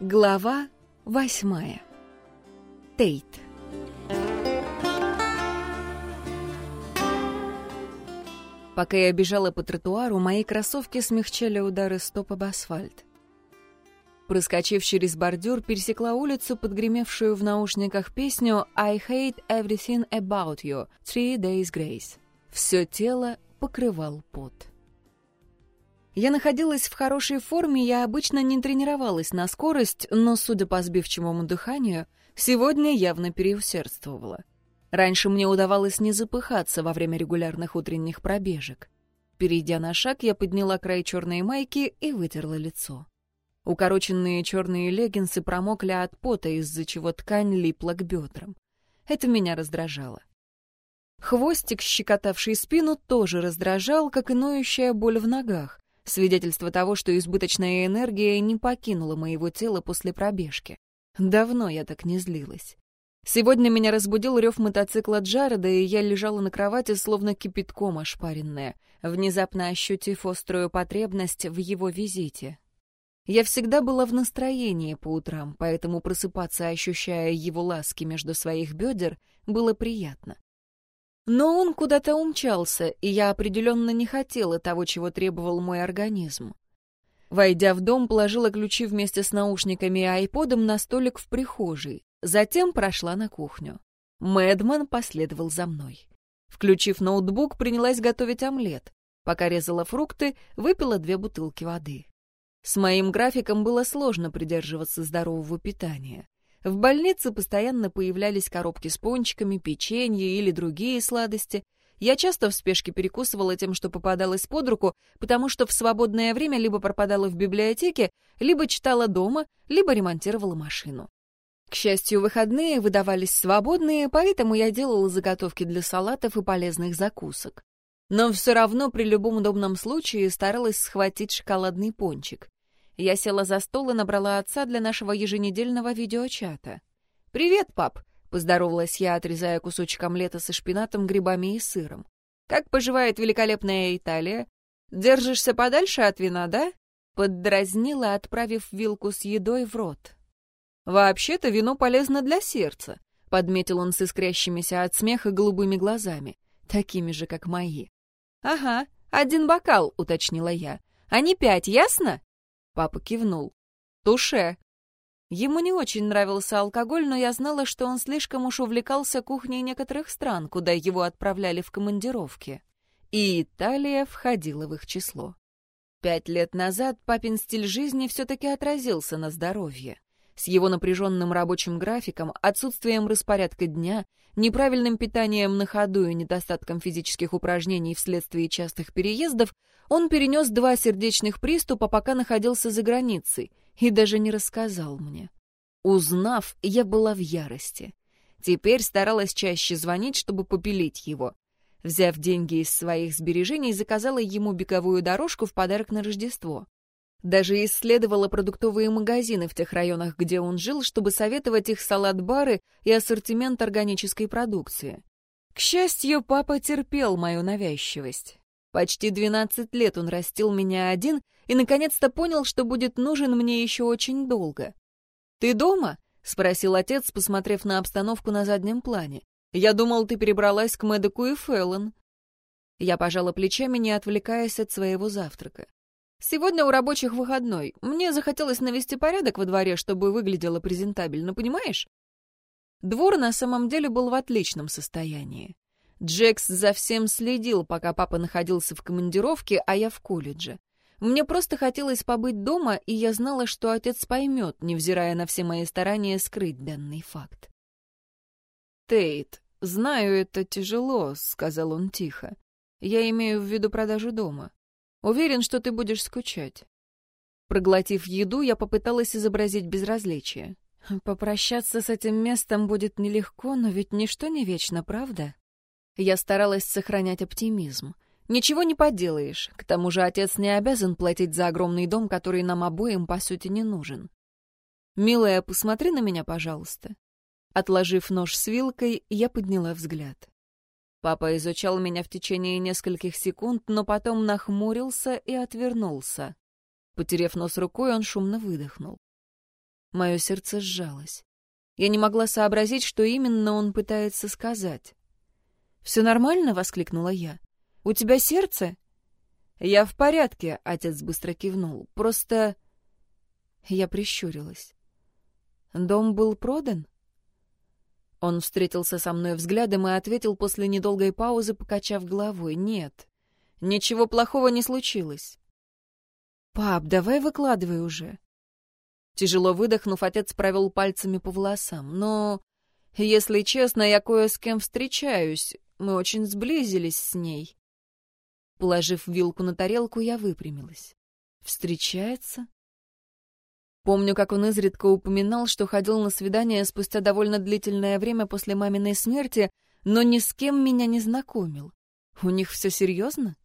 Глава восьмая. Тейт. Пока я бежала по тротуару, мои кроссовки смягчали удары стоп об асфальт. Проскочив через бордюр, пересекла улицу, подгремевшую в наушниках песню «I hate everything about you» «Three Days Grace». Все тело покрывал пот. Я находилась в хорошей форме, я обычно не тренировалась на скорость, но, судя по сбивчивому дыханию, сегодня явно переусердствовала. Раньше мне удавалось не запыхаться во время регулярных утренних пробежек. Перейдя на шаг, я подняла край черной майки и вытерла лицо. Укороченные черные леггинсы промокли от пота, из-за чего ткань липла к бедрам. Это меня раздражало. Хвостик, щекотавший спину, тоже раздражал, как и ноющая боль в ногах свидетельство того, что избыточная энергия не покинула моего тела после пробежки. Давно я так не злилась. Сегодня меня разбудил рев мотоцикла Джареда, и я лежала на кровати, словно кипятком ошпаренная, внезапно ощутив острую потребность в его визите. Я всегда была в настроении по утрам, поэтому просыпаться, ощущая его ласки между своих бедер, было приятно. Но он куда-то умчался, и я определенно не хотела того, чего требовал мой организм. Войдя в дом, положила ключи вместе с наушниками и айподом на столик в прихожей. Затем прошла на кухню. Мэдман последовал за мной. Включив ноутбук, принялась готовить омлет. Пока резала фрукты, выпила две бутылки воды. С моим графиком было сложно придерживаться здорового питания. В больнице постоянно появлялись коробки с пончиками, печенье или другие сладости. Я часто в спешке перекусывала тем, что попадалось под руку, потому что в свободное время либо пропадала в библиотеке, либо читала дома, либо ремонтировала машину. К счастью, выходные выдавались свободные, поэтому я делала заготовки для салатов и полезных закусок. Но все равно при любом удобном случае старалась схватить шоколадный пончик. Я села за стол и набрала отца для нашего еженедельного видеочата. «Привет, пап!» — поздоровалась я, отрезая кусочек омлета со шпинатом, грибами и сыром. «Как поживает великолепная Италия? Держишься подальше от вина, да?» Поддразнила, отправив вилку с едой в рот. «Вообще-то вино полезно для сердца», — подметил он с искрящимися от смеха голубыми глазами, такими же, как мои. «Ага, один бокал», — уточнила я. «А не пять, ясно?» Папа кивнул. «Туше!» Ему не очень нравился алкоголь, но я знала, что он слишком уж увлекался кухней некоторых стран, куда его отправляли в командировки. И Италия входила в их число. Пять лет назад папин стиль жизни все-таки отразился на здоровье. С его напряженным рабочим графиком, отсутствием распорядка дня, неправильным питанием на ходу и недостатком физических упражнений вследствие частых переездов, он перенес два сердечных приступа, пока находился за границей, и даже не рассказал мне. Узнав, я была в ярости. Теперь старалась чаще звонить, чтобы попилить его. Взяв деньги из своих сбережений, заказала ему беговую дорожку в подарок на Рождество. Даже исследовала продуктовые магазины в тех районах, где он жил, чтобы советовать их салат-бары и ассортимент органической продукции. К счастью, папа терпел мою навязчивость. Почти 12 лет он растил меня один и наконец-то понял, что будет нужен мне еще очень долго. «Ты дома?» — спросил отец, посмотрев на обстановку на заднем плане. «Я думал, ты перебралась к Мэдоку и Фэллон». Я пожала плечами, не отвлекаясь от своего завтрака. Сегодня у рабочих выходной. Мне захотелось навести порядок во дворе, чтобы выглядело презентабельно, понимаешь? Двор на самом деле был в отличном состоянии. Джекс за всем следил, пока папа находился в командировке, а я в колледже. Мне просто хотелось побыть дома, и я знала, что отец поймет, невзирая на все мои старания скрыть данный факт. «Тейт, знаю, это тяжело», — сказал он тихо. «Я имею в виду продажу дома. Уверен, что ты будешь скучать. Проглотив еду, я попыталась изобразить безразличие. Попрощаться с этим местом будет нелегко, но ведь ничто не вечно, правда? Я старалась сохранять оптимизм. Ничего не поделаешь, к тому же отец не обязан платить за огромный дом, который нам обоим, по сути, не нужен. «Милая, посмотри на меня, пожалуйста». Отложив нож с вилкой, я подняла взгляд. Папа изучал меня в течение нескольких секунд, но потом нахмурился и отвернулся. Потерев нос рукой, он шумно выдохнул. Мое сердце сжалось. Я не могла сообразить, что именно он пытается сказать. «Все нормально?» — воскликнула я. «У тебя сердце?» «Я в порядке», — отец быстро кивнул. «Просто...» Я прищурилась. «Дом был продан?» Он встретился со мной взглядом и ответил после недолгой паузы, покачав головой. «Нет, ничего плохого не случилось». «Пап, давай выкладывай уже». Тяжело выдохнув, отец провел пальцами по волосам. «Но, если честно, я кое с кем встречаюсь. Мы очень сблизились с ней». Положив вилку на тарелку, я выпрямилась. «Встречается?» Помню, как он изредка упоминал, что ходил на свидание спустя довольно длительное время после маминой смерти, но ни с кем меня не знакомил. У них все серьезно?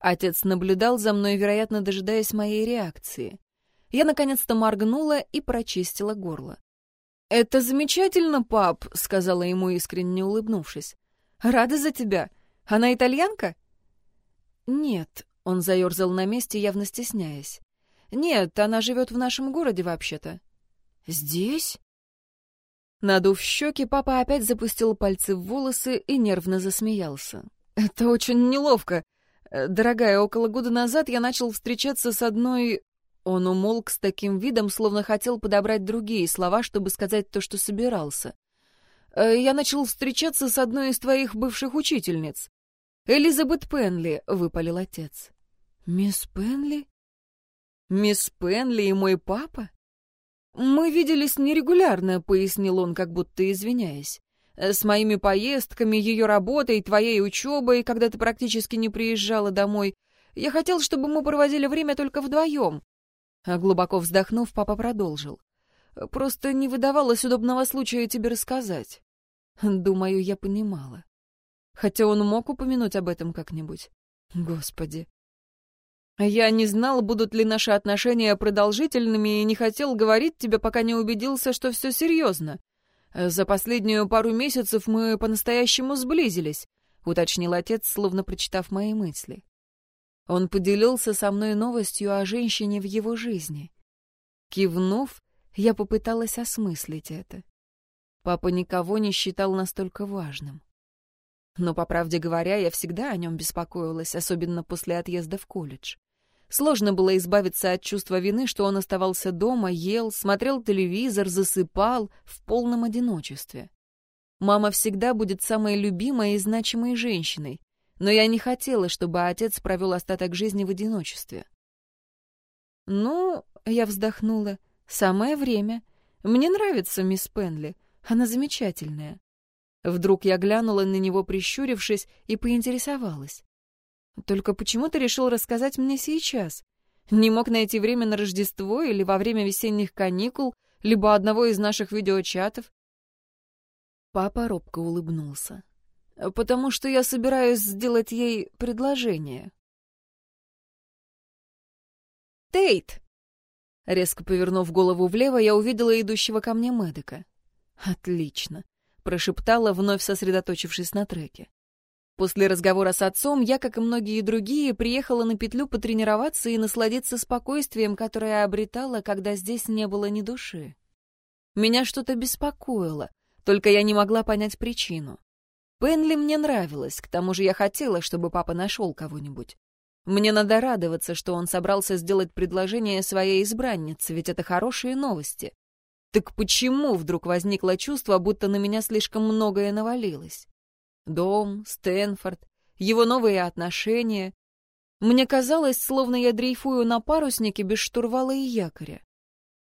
Отец наблюдал за мной, вероятно, дожидаясь моей реакции. Я наконец-то моргнула и прочистила горло. «Это замечательно, пап», — сказала ему, искренне улыбнувшись. «Рада за тебя. Она итальянка?» «Нет», — он заерзал на месте, явно стесняясь. «Нет, она живет в нашем городе вообще-то». «Здесь?» Надув щеки, папа опять запустил пальцы в волосы и нервно засмеялся. «Это очень неловко. Дорогая, около года назад я начал встречаться с одной...» Он умолк с таким видом, словно хотел подобрать другие слова, чтобы сказать то, что собирался. «Э, «Я начал встречаться с одной из твоих бывших учительниц». «Элизабет Пенли», — выпалил отец. «Мисс Пенли?» «Мисс Пенли и мой папа?» «Мы виделись нерегулярно», — пояснил он, как будто извиняясь. «С моими поездками, ее работой, твоей учебой, когда ты практически не приезжала домой. Я хотел, чтобы мы проводили время только вдвоем». А глубоко вздохнув, папа продолжил. «Просто не выдавалось удобного случая тебе рассказать». Думаю, я понимала. Хотя он мог упомянуть об этом как-нибудь. Господи. Я не знал, будут ли наши отношения продолжительными, и не хотел говорить тебе, пока не убедился, что все серьезно. За последнюю пару месяцев мы по-настоящему сблизились, уточнил отец, словно прочитав мои мысли. Он поделился со мной новостью о женщине в его жизни. Кивнув, я попыталась осмыслить это. Папа никого не считал настолько важным. Но, по правде говоря, я всегда о нем беспокоилась, особенно после отъезда в колледж. Сложно было избавиться от чувства вины, что он оставался дома, ел, смотрел телевизор, засыпал в полном одиночестве. Мама всегда будет самой любимой и значимой женщиной, но я не хотела, чтобы отец провел остаток жизни в одиночестве. «Ну, — я вздохнула, — самое время. Мне нравится мисс Пенли, она замечательная». Вдруг я глянула на него, прищурившись, и поинтересовалась. Только почему ты решил рассказать мне сейчас? Не мог найти время на Рождество или во время весенних каникул, либо одного из наших видеочатов? Папа робко улыбнулся. «Потому что я собираюсь сделать ей предложение». «Тейт!» Резко повернув голову влево, я увидела идущего ко мне Мэдека. «Отлично!» — прошептала, вновь сосредоточившись на треке. После разговора с отцом я, как и многие другие, приехала на петлю потренироваться и насладиться спокойствием, которое обретала, когда здесь не было ни души. Меня что-то беспокоило, только я не могла понять причину. Пенли мне нравилась, к тому же я хотела, чтобы папа нашел кого-нибудь. Мне надо радоваться, что он собрался сделать предложение своей избраннице, ведь это хорошие новости. Так почему вдруг возникло чувство, будто на меня слишком многое навалилось? Дом, Стэнфорд, его новые отношения. Мне казалось, словно я дрейфую на паруснике без штурвала и якоря.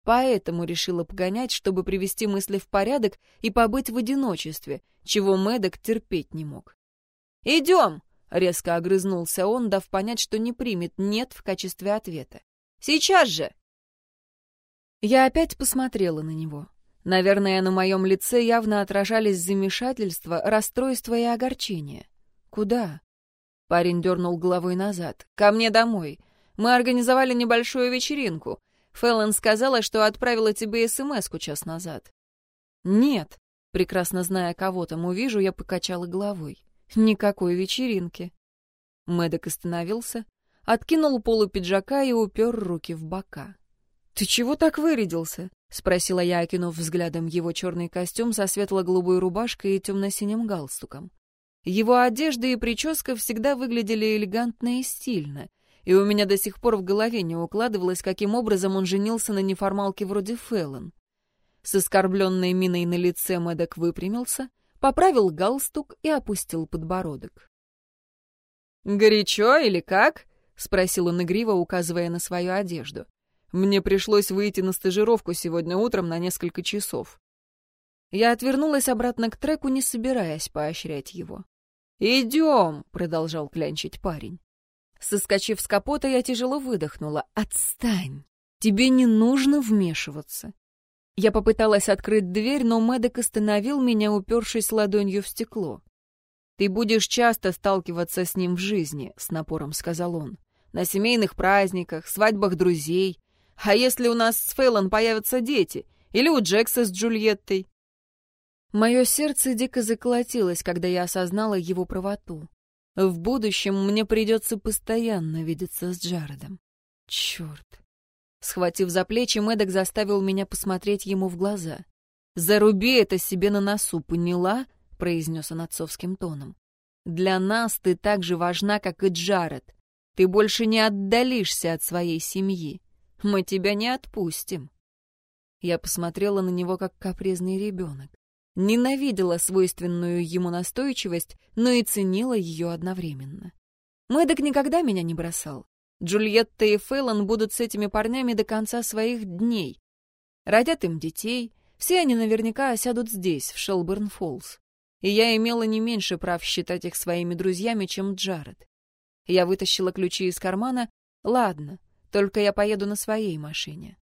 Поэтому решила погонять, чтобы привести мысли в порядок и побыть в одиночестве, чего Мэддок терпеть не мог. «Идем!» — резко огрызнулся он, дав понять, что не примет «нет» в качестве ответа. «Сейчас же!» Я опять посмотрела на него. Наверное, на моем лице явно отражались замешательство, расстройство и огорчение. «Куда?» Парень дернул головой назад. «Ко мне домой. Мы организовали небольшую вечеринку. Фэллон сказала, что отправила тебе СМС-ку час назад». «Нет», прекрасно зная, кого там увижу, я покачала головой. «Никакой вечеринки». Мэддок остановился, откинул полу пиджака и упер руки в бока. «Ты чего так вырядился? — спросила я, окинув взглядом его черный костюм со светло-голубой рубашкой и темно-синим галстуком. Его одежда и прическа всегда выглядели элегантно и стильно, и у меня до сих пор в голове не укладывалось, каким образом он женился на неформалке вроде Феллон. С оскорбленной миной на лице Мэддок выпрямился, поправил галстук и опустил подбородок. «Горячо или как?» — спросил он игриво, указывая на свою одежду. «Мне пришлось выйти на стажировку сегодня утром на несколько часов». Я отвернулась обратно к треку, не собираясь поощрять его. «Идем!» — продолжал клянчить парень. Соскочив с капота, я тяжело выдохнула. «Отстань! Тебе не нужно вмешиваться!» Я попыталась открыть дверь, но Мэддок остановил меня, упершись ладонью в стекло. «Ты будешь часто сталкиваться с ним в жизни», — с напором сказал он. «На семейных праздниках, свадьбах друзей. А если у нас с Фейлон появятся дети? Или у Джекса с Джульеттой?» Мое сердце дико заколотилось, когда я осознала его правоту. В будущем мне придется постоянно видеться с Джаредом. Черт. Схватив за плечи, Мэддок заставил меня посмотреть ему в глаза. «Заруби это себе на носу, поняла?» — произнес он отцовским тоном. «Для нас ты так же важна, как и Джаред. Ты больше не отдалишься от своей семьи. Мы тебя не отпустим». Я посмотрела на него, как капризный ребенок. Ненавидела свойственную ему настойчивость, но и ценила ее одновременно. Мэддок никогда меня не бросал. Джульетта и Фэллон будут с этими парнями до конца своих дней. Родят им детей, все они наверняка осядут здесь, в Шелберн-Фоллс и я имела не меньше прав считать их своими друзьями, чем Джаред. Я вытащила ключи из кармана. Ладно, только я поеду на своей машине.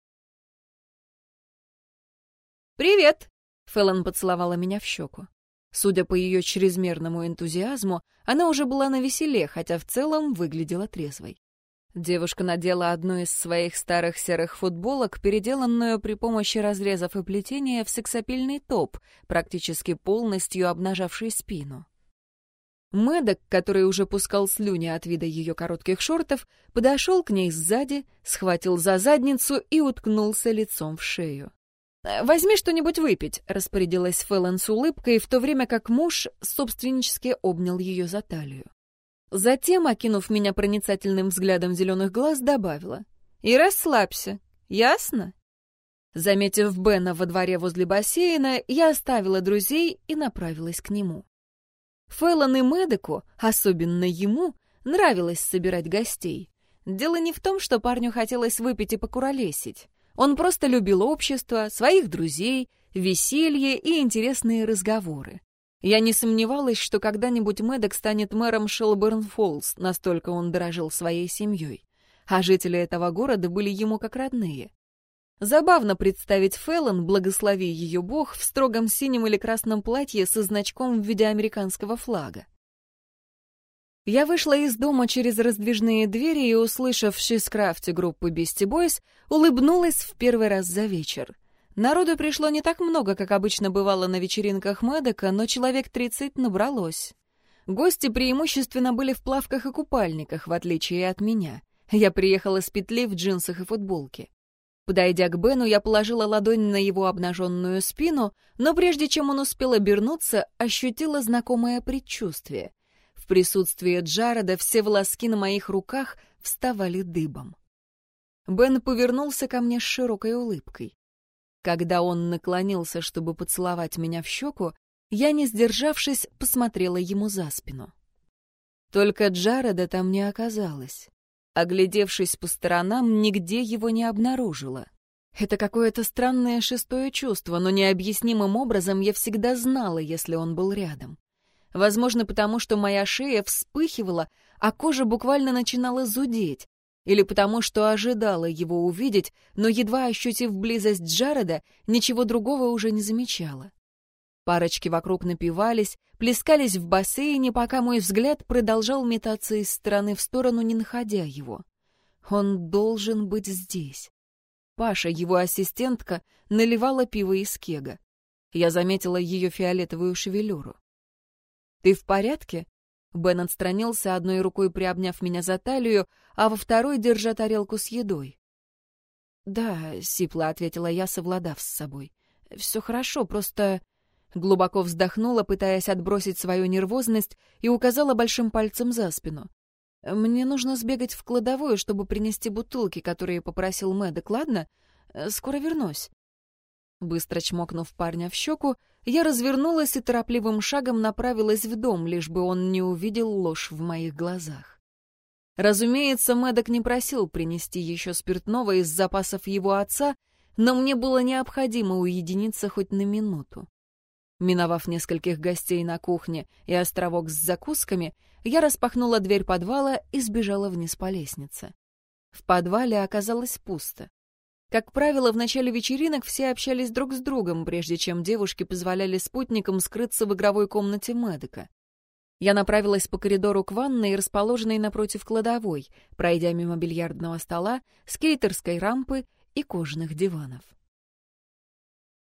«Привет!» — Фэллон поцеловала меня в щеку. Судя по ее чрезмерному энтузиазму, она уже была на веселе, хотя в целом выглядела трезвой. Девушка надела одну из своих старых серых футболок, переделанную при помощи разрезов и плетения в сексапильный топ, практически полностью обнажавший спину. Мэддок, который уже пускал слюни от вида ее коротких шортов, подошел к ней сзади, схватил за задницу и уткнулся лицом в шею. «Возьми что-нибудь выпить», — распорядилась Фэллон с улыбкой, в то время как муж собственнически обнял ее за талию. Затем, окинув меня проницательным взглядом зеленых глаз, добавила. «И расслабься, ясно?» Заметив Бена во дворе возле бассейна, я оставила друзей и направилась к нему. Фэллон и Мэдеку, особенно ему, нравилось собирать гостей. Дело не в том, что парню хотелось выпить и покуролесить. Он просто любил общество, своих друзей, веселье и интересные разговоры. Я не сомневалась, что когда-нибудь Мэддок станет мэром Шелберн-Фоллс, настолько он дорожил своей семьей. А жители этого города были ему как родные. Забавно представить Феллон, благослови ее бог, в строгом синем или красном платье со значком в виде американского флага. Я вышла из дома через раздвижные двери и, услышав шискрафте группы Beastie Boys, улыбнулась в первый раз за вечер. Народу пришло не так много, как обычно бывало на вечеринках Мэдека, но человек тридцать набралось. Гости преимущественно были в плавках и купальниках, в отличие от меня. Я приехала с петли в джинсах и футболке. Подойдя к Бену, я положила ладонь на его обнаженную спину, но прежде чем он успел обернуться, ощутила знакомое предчувствие. В присутствии Джареда все волоски на моих руках вставали дыбом. Бен повернулся ко мне с широкой улыбкой. Когда он наклонился, чтобы поцеловать меня в щеку, я, не сдержавшись, посмотрела ему за спину. Только Джареда там не оказалось. Оглядевшись по сторонам, нигде его не обнаружила. Это какое-то странное шестое чувство, но необъяснимым образом я всегда знала, если он был рядом. Возможно, потому что моя шея вспыхивала, а кожа буквально начинала зудеть, или потому что ожидала его увидеть, но, едва ощутив близость Джареда, ничего другого уже не замечала. Парочки вокруг напивались, плескались в бассейне, пока мой взгляд продолжал метаться из стороны в сторону, не находя его. Он должен быть здесь. Паша, его ассистентка, наливала пиво из кега. Я заметила ее фиолетовую шевелюру. «Ты в порядке?» Бен отстранился, одной рукой приобняв меня за талию, а во второй держа тарелку с едой. «Да», — сипло ответила я, совладав с собой. «Все хорошо, просто...» Глубоко вздохнула, пытаясь отбросить свою нервозность, и указала большим пальцем за спину. «Мне нужно сбегать в кладовую, чтобы принести бутылки, которые попросил Мэддок, ладно? Скоро вернусь». Быстро чмокнув парня в щеку, я развернулась и торопливым шагом направилась в дом, лишь бы он не увидел ложь в моих глазах. Разумеется, Мэддок не просил принести еще спиртного из запасов его отца, но мне было необходимо уединиться хоть на минуту. Миновав нескольких гостей на кухне и островок с закусками, я распахнула дверь подвала и сбежала вниз по лестнице. В подвале оказалось пусто. Как правило, в начале вечеринок все общались друг с другом, прежде чем девушки позволяли спутникам скрыться в игровой комнате Мэдека. Я направилась по коридору к ванной, расположенной напротив кладовой, пройдя мимо бильярдного стола, скейтерской рампы и кожаных диванов.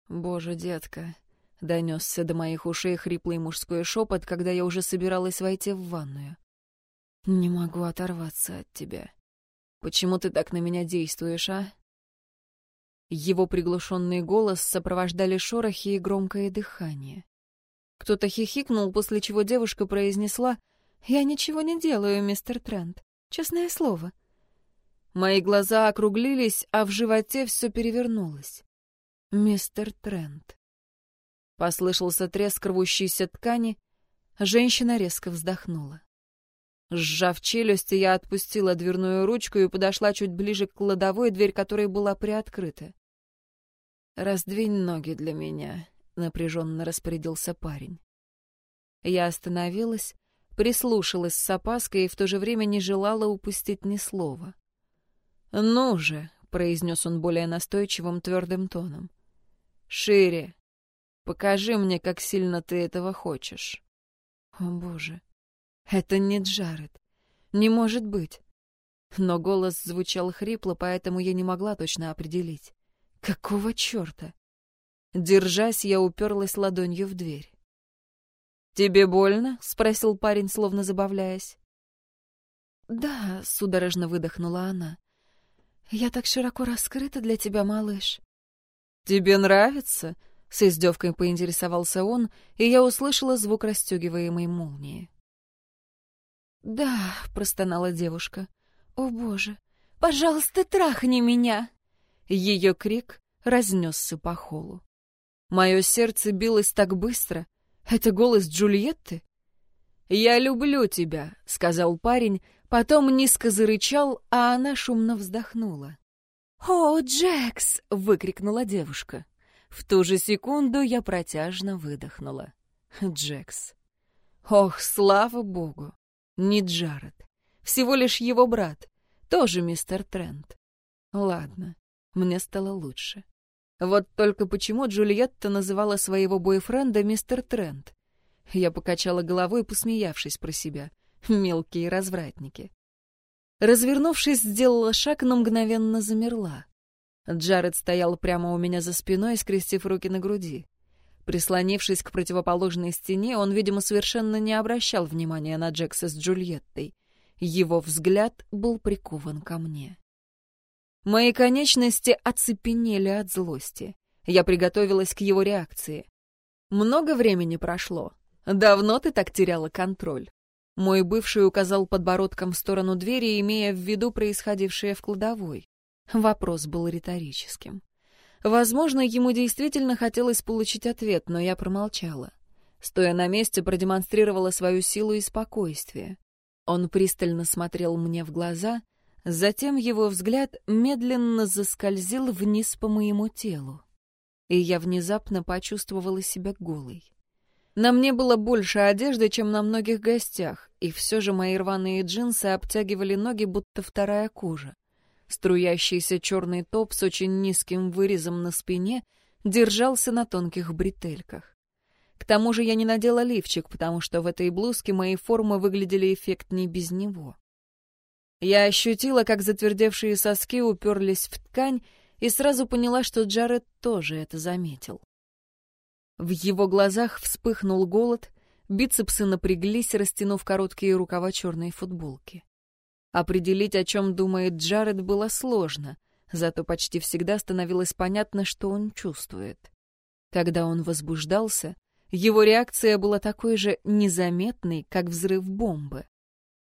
«Боже, детка!» — донесся до моих ушей хриплый мужской шепот, когда я уже собиралась войти в ванную. «Не могу оторваться от тебя. Почему ты так на меня действуешь, а?» Его приглушенный голос сопровождали шорохи и громкое дыхание. Кто-то хихикнул, после чего девушка произнесла «Я ничего не делаю, мистер Трент. Честное слово». Мои глаза округлились, а в животе все перевернулось. «Мистер Трент». Послышался треск рвущейся ткани. Женщина резко вздохнула. Сжав челюсти, я отпустила дверную ручку и подошла чуть ближе к кладовой, дверь которой была приоткрыта. «Раздвинь ноги для меня», — напряженно распорядился парень. Я остановилась, прислушалась с опаской и в то же время не желала упустить ни слова. «Ну же», — произнес он более настойчивым, твердым тоном. «Шире. Покажи мне, как сильно ты этого хочешь». «О, Боже, это не Джаред. Не может быть. Но голос звучал хрипло, поэтому я не могла точно определить. Какого черта? Держась, я уперлась ладонью в дверь. «Тебе больно?» — спросил парень, словно забавляясь. «Да», — судорожно выдохнула она. «Я так широко раскрыта для тебя, малыш». «Тебе нравится?» — с издевкой поинтересовался он, и я услышала звук расстегиваемой молнии. «Да», — простонала девушка. «О, Боже! Пожалуйста, трахни меня!» Ее крик разнесся по холу. Мое сердце билось так быстро. Это голос Джульетты? «Я люблю тебя», — сказал парень, потом низко зарычал, а она шумно вздохнула. «О, Джекс!» — выкрикнула девушка. В ту же секунду я протяжно выдохнула. Джекс. Ох, слава богу! Не Джаред. Всего лишь его брат. Тоже мистер Трент. Ладно, мне стало лучше. Вот только почему Джульетта называла своего бойфренда мистер Трент? Я покачала головой, посмеявшись про себя. Мелкие развратники. Развернувшись, сделала шаг, но мгновенно замерла. Джаред стоял прямо у меня за спиной, скрестив руки на груди. Прислонившись к противоположной стене, он, видимо, совершенно не обращал внимания на Джекса с Джульеттой. Его взгляд был прикован ко мне. Мои конечности оцепенели от злости. Я приготовилась к его реакции. Много времени прошло. Давно ты так теряла контроль? Мой бывший указал подбородком в сторону двери, имея в виду происходившее в кладовой. Вопрос был риторическим. Возможно, ему действительно хотелось получить ответ, но я промолчала. Стоя на месте, продемонстрировала свою силу и спокойствие. Он пристально смотрел мне в глаза, затем его взгляд медленно заскользил вниз по моему телу. И я внезапно почувствовала себя голой. На мне было больше одежды, чем на многих гостях, и все же мои рваные джинсы обтягивали ноги, будто вторая кожа. Струящийся черный топ с очень низким вырезом на спине держался на тонких бретельках. К тому же я не надела лифчик, потому что в этой блузке мои формы выглядели эффектнее без него. Я ощутила, как затвердевшие соски уперлись в ткань, и сразу поняла, что Джаред тоже это заметил. В его глазах вспыхнул голод, бицепсы напряглись, растянув короткие рукава черной футболки. Определить, о чем думает Джаред, было сложно, Зато почти всегда становилось понятно, что он чувствует. Когда он возбуждался, его реакция была такой же незаметной, как взрыв бомбы.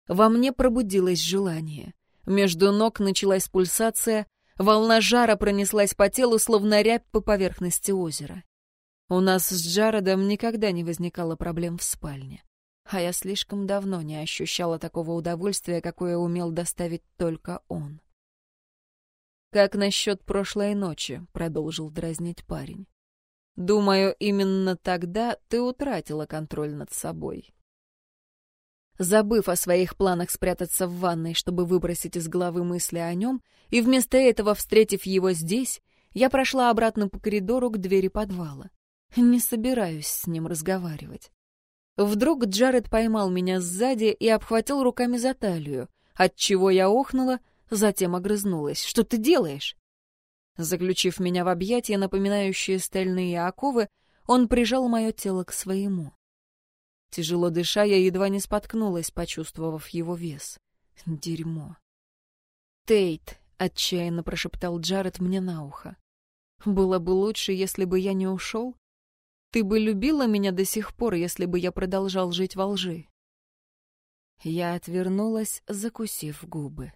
Во мне пробудилось желание. Между ног началась пульсация, волна жара пронеслась по телу, словно рябь по поверхности озера. У нас с Джаредом никогда не возникало проблем в спальне. А я слишком давно не ощущала такого удовольствия, какое умел доставить только он. «Как насчет прошлой ночи?» — продолжил дразнить парень. «Думаю, именно тогда ты утратила контроль над собой». Забыв о своих планах спрятаться в ванной, чтобы выбросить из головы мысли о нем, и вместо этого, встретив его здесь, я прошла обратно по коридору к двери подвала. Не собираюсь с ним разговаривать. Вдруг Джаред поймал меня сзади и обхватил руками за талию, отчего я охнула, затем огрызнулась. «Что ты делаешь?» Заключив меня в объятия, напоминающие стальные оковы, он прижал мое тело к своему. Тяжело дыша, я едва не споткнулась, почувствовав его вес. Дерьмо. «Тейт», — отчаянно прошептал Джаред мне на ухо. «Было бы лучше, если бы я не ушел. Ты бы любила меня до сих пор, если бы я продолжал жить во лжи». Я отвернулась, закусив губы.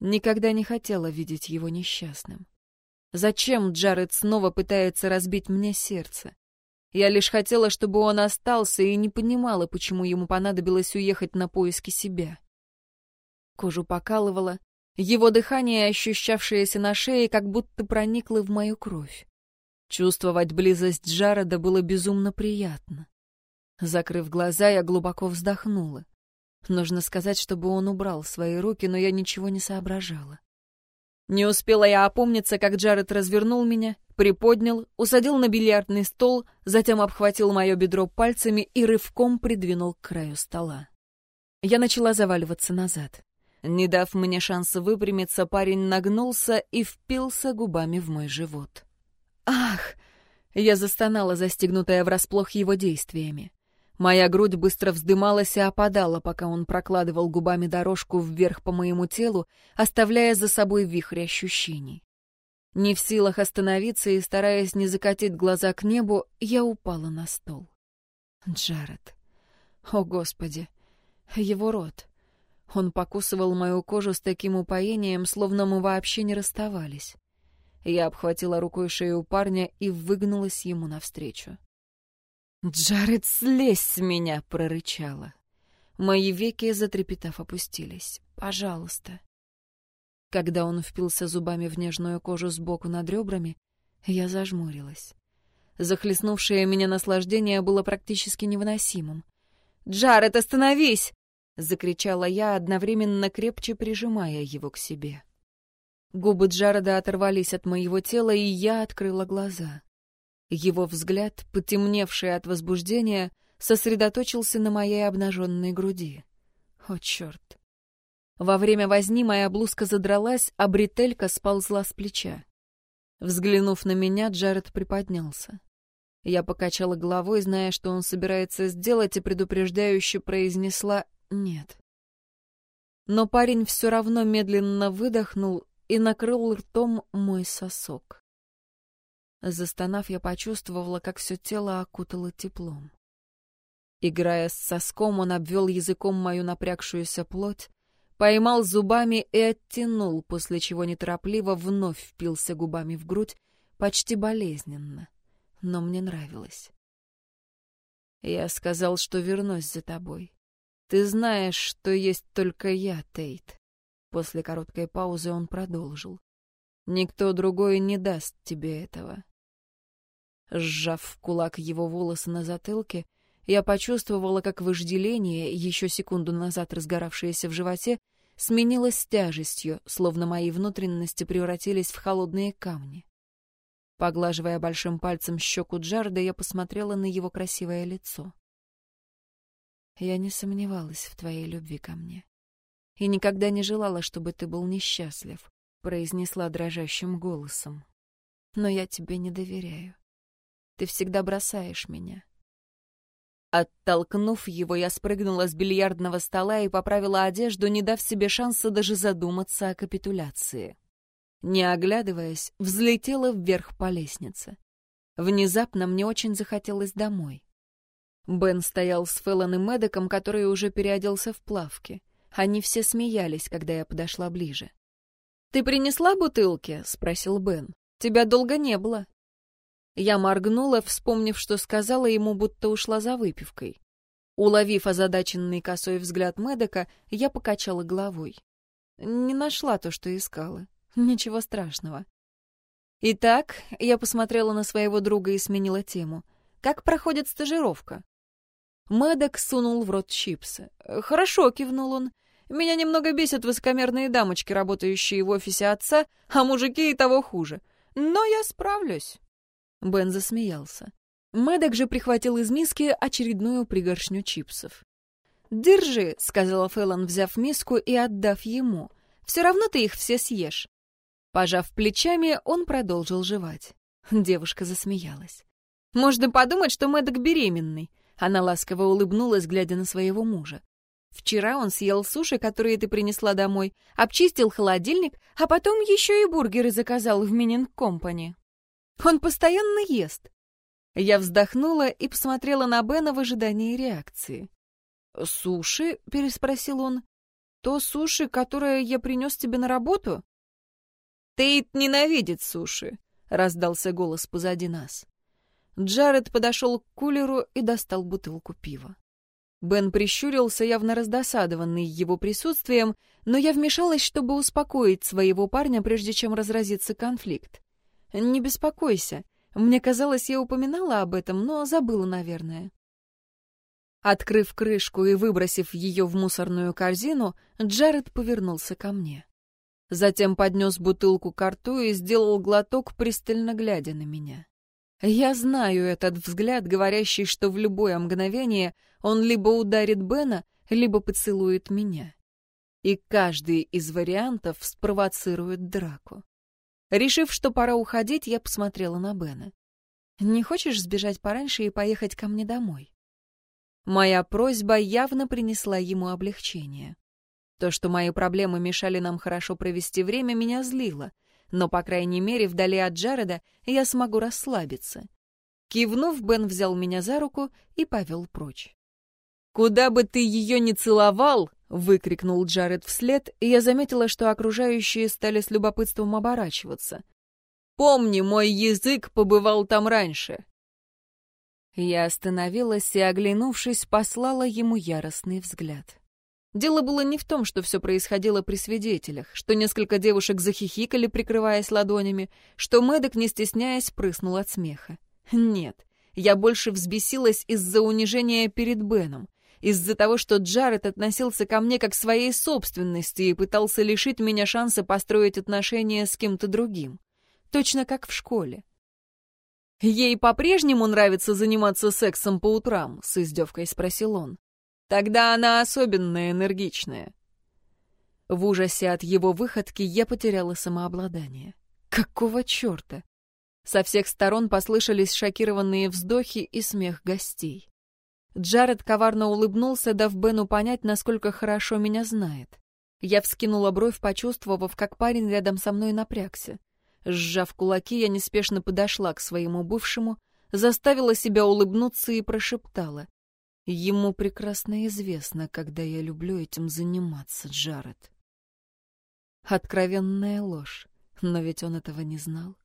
Никогда не хотела видеть его несчастным. Зачем Джаред снова пытается разбить мне сердце? Я лишь хотела, чтобы он остался, и не понимала, почему ему понадобилось уехать на поиски себя. Кожу покалывало, его дыхание, ощущавшееся на шее, как будто проникло в мою кровь. Чувствовать близость Джареда было безумно приятно. Закрыв глаза, я глубоко вздохнула. Нужно сказать, чтобы он убрал свои руки, но я ничего не соображала. Не успела я опомниться, как Джаред развернул меня, приподнял, усадил на бильярдный стол, затем обхватил мое бедро пальцами и рывком придвинул к краю стола. Я начала заваливаться назад. Не дав мне шанса выпрямиться, парень нагнулся и впился губами в мой живот. «Ах!» Я застонала, застегнутая врасплох его действиями. Моя грудь быстро вздымалась и опадала, пока он прокладывал губами дорожку вверх по моему телу, оставляя за собой вихрь ощущений. Не в силах остановиться и стараясь не закатить глаза к небу, я упала на стол. Джаред. О, Господи! Его рот. Он покусывал мою кожу с таким упоением, словно мы вообще не расставались. Я обхватила рукой шею парня и выгнулась ему навстречу. «Джаред, слезь с меня!» — прорычала. Мои веки, затрепетав, опустились. «Пожалуйста». Когда он впился зубами в нежную кожу сбоку над ребрами, я зажмурилась. Захлестнувшее меня наслаждение было практически невыносимым. «Джаред, остановись!» — закричала я, одновременно крепче прижимая его к себе. Губы Джареда оторвались от моего тела, и я открыла глаза. Его взгляд, потемневший от возбуждения, сосредоточился на моей обнаженной груди. О, черт! Во время возни моя блузка задралась, а бретелька сползла с плеча. Взглянув на меня, Джаред приподнялся. Я покачала головой, зная, что он собирается сделать, и предупреждающе произнесла «нет». Но парень все равно медленно выдохнул и накрыл ртом мой сосок. Застонав, я почувствовала, как все тело окутало теплом. Играя с соском, он обвел языком мою напрягшуюся плоть, поймал зубами и оттянул, после чего неторопливо вновь впился губами в грудь, почти болезненно. Но мне нравилось. Я сказал, что вернусь за тобой. Ты знаешь, что есть только я, Тейт. После короткой паузы он продолжил. Никто другой не даст тебе этого. Сжав в кулак его волосы на затылке, я почувствовала, как вожделение, еще секунду назад разгоравшееся в животе, сменилось тяжестью, словно мои внутренности превратились в холодные камни. Поглаживая большим пальцем щеку Джарда, я посмотрела на его красивое лицо. Я не сомневалась в твоей любви ко мне. И никогда не желала, чтобы ты был несчастлив, произнесла дрожащим голосом. Но я тебе не доверяю. Ты всегда бросаешь меня. Оттолкнув его, я спрыгнула с бильярдного стола и поправила одежду, не дав себе шанса даже задуматься о капитуляции. Не оглядываясь, взлетела вверх по лестнице. Внезапно мне очень захотелось домой. Бен стоял с Феллон и Мэддоком, который уже переоделся в плавки. Они все смеялись, когда я подошла ближе. «Ты принесла бутылки?» — спросил Бен. «Тебя долго не было». Я моргнула, вспомнив, что сказала ему, будто ушла за выпивкой. Уловив озадаченный косой взгляд Мэддока, я покачала головой. Не нашла то, что искала. Ничего страшного. Итак, я посмотрела на своего друга и сменила тему. Как проходит стажировка? Мэддок сунул в рот чипсы. «Хорошо», — кивнул он. «Меня немного бесят высокомерные дамочки, работающие в офисе отца, а мужики и того хуже. Но я справлюсь». Бен засмеялся. Мэддок же прихватил из миски очередную пригоршню чипсов. «Держи», — сказала Фэллон, взяв миску и отдав ему. «Все равно ты их все съешь». Пожав плечами, он продолжил жевать. Девушка засмеялась. «Можно подумать, что Мэддок беременный». Она ласково улыбнулась, глядя на своего мужа. «Вчера он съел суши, которые ты принесла домой, обчистил холодильник, а потом еще и бургеры заказал в Мининг Компани. Он постоянно ест. Я вздохнула и посмотрела на Бена в ожидании реакции. «Суши?» — переспросил он. «То суши, которое я принес тебе на работу?» «Тейт ненавидит суши», — раздался голос позади нас. Джаред подошел к кулеру и достал бутылку пива. Бен прищурился, явно раздосадованный его присутствием, но я вмешалась, чтобы успокоить своего парня, прежде чем разразится конфликт. «Не беспокойся. Мне казалось, я упоминала об этом, но забыла, наверное. Открыв крышку и выбросив ее в мусорную корзину, Джаред повернулся ко мне. Затем поднес бутылку к рту и сделал глоток, пристально глядя на меня. Я знаю этот взгляд, говорящий, что в любое мгновение он либо ударит Бена, либо поцелует меня. И каждый из вариантов спровоцирует драку. Решив, что пора уходить, я посмотрела на Бена. «Не хочешь сбежать пораньше и поехать ко мне домой?» Моя просьба явно принесла ему облегчение. То, что мои проблемы мешали нам хорошо провести время, меня злило, но, по крайней мере, вдали от Джареда я смогу расслабиться. Кивнув, Бен взял меня за руку и повел прочь. «Куда бы ты ее ни целовал!» — выкрикнул Джаред вслед, и я заметила, что окружающие стали с любопытством оборачиваться. «Помни, мой язык побывал там раньше!» Я остановилась и, оглянувшись, послала ему яростный взгляд. Дело было не в том, что все происходило при свидетелях, что несколько девушек захихикали, прикрываясь ладонями, что Мэддок, не стесняясь, прыснул от смеха. Нет, я больше взбесилась из-за унижения перед Беном, из-за того, что Джаред относился ко мне как к своей собственности и пытался лишить меня шанса построить отношения с кем-то другим. Точно как в школе. «Ей по-прежнему нравится заниматься сексом по утрам?» — с издевкой спросил он. «Тогда она особенно энергичная». В ужасе от его выходки я потеряла самообладание. Какого черта? Со всех сторон послышались шокированные вздохи и смех гостей. Джаред коварно улыбнулся, дав Бену понять, насколько хорошо меня знает. Я вскинула бровь, почувствовав, как парень рядом со мной напрягся. Сжав кулаки, я неспешно подошла к своему бывшему, заставила себя улыбнуться и прошептала. Ему прекрасно известно, когда я люблю этим заниматься, Джаред. Откровенная ложь, но ведь он этого не знал.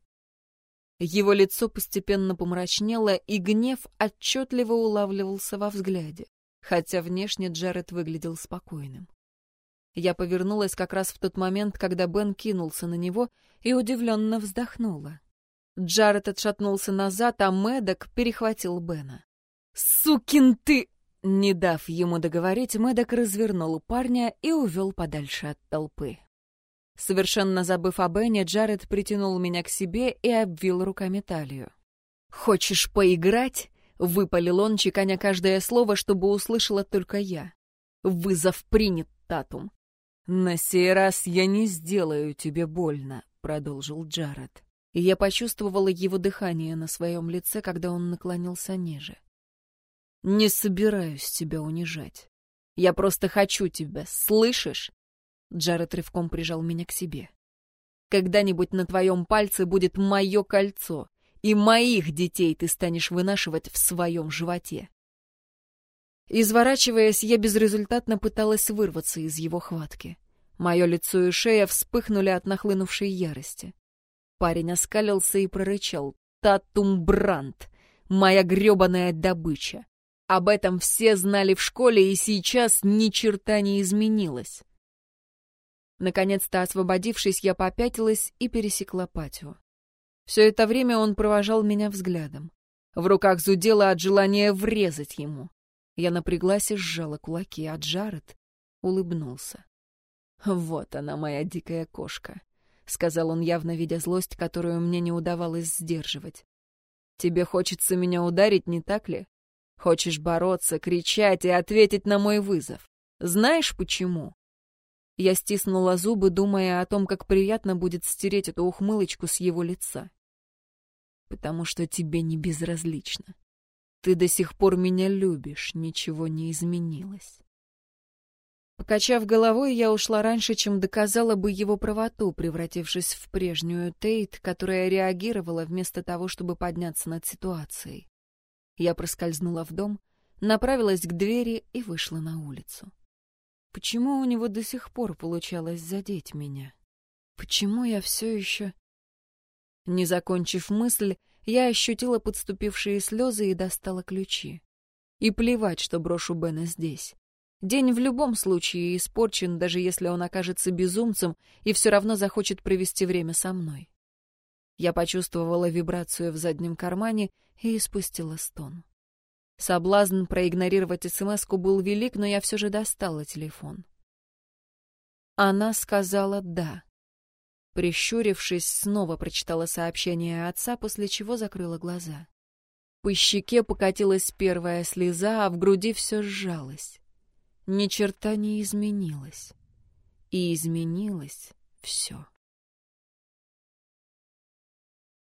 Его лицо постепенно помрачнело, и гнев отчетливо улавливался во взгляде, хотя внешне Джаред выглядел спокойным. Я повернулась как раз в тот момент, когда Бен кинулся на него и удивленно вздохнула. Джаред отшатнулся назад, а Мэддок перехватил Бена. «Сукин ты!» Не дав ему договорить, Мэддок развернул парня и увел подальше от толпы. Совершенно забыв о Бене, Джаред притянул меня к себе и обвил руками талию. «Хочешь поиграть?» — выпалил он, чеканя каждое слово, чтобы услышала только я. «Вызов принят, Татум». «На сей раз я не сделаю тебе больно», — продолжил Джаред. Я почувствовала его дыхание на своем лице, когда он наклонился ниже. «Не собираюсь тебя унижать. Я просто хочу тебя, слышишь? Джаред рывком прижал меня к себе. Когда-нибудь на твоем пальце будет мое кольцо, и моих детей ты станешь вынашивать в своем животе. Изворачиваясь, я безрезультатно пыталась вырваться из его хватки. Мое лицо и шея вспыхнули от нахлынувшей ярости. Парень оскалился и прорычал. «Татум Бранд! Моя гребаная добыча! Об этом все знали в школе, и сейчас ни черта не изменилось!» Наконец-то освободившись, я попятилась и пересекла патио. Все это время он провожал меня взглядом. В руках зудело от желания врезать ему. Я напряглась и сжала кулаки, а Джаред улыбнулся. «Вот она, моя дикая кошка», — сказал он, явно видя злость, которую мне не удавалось сдерживать. «Тебе хочется меня ударить, не так ли? Хочешь бороться, кричать и ответить на мой вызов. Знаешь почему?» Я стиснула зубы, думая о том, как приятно будет стереть эту ухмылочку с его лица. «Потому что тебе не безразлично. Ты до сих пор меня любишь, ничего не изменилось». Покачав головой, я ушла раньше, чем доказала бы его правоту, превратившись в прежнюю Тейт, которая реагировала вместо того, чтобы подняться над ситуацией. Я проскользнула в дом, направилась к двери и вышла на улицу. Почему у него до сих пор получалось задеть меня? Почему я все еще... Не закончив мысль, я ощутила подступившие слезы и достала ключи. И плевать, что брошу Бена здесь. День в любом случае испорчен, даже если он окажется безумцем и все равно захочет провести время со мной. Я почувствовала вибрацию в заднем кармане и испустила стон. Соблазн проигнорировать смс был велик, но я все же достала телефон. Она сказала «да». Прищурившись, снова прочитала сообщение отца, после чего закрыла глаза. По щеке покатилась первая слеза, а в груди все сжалось. Ни черта не изменилось. И изменилось все.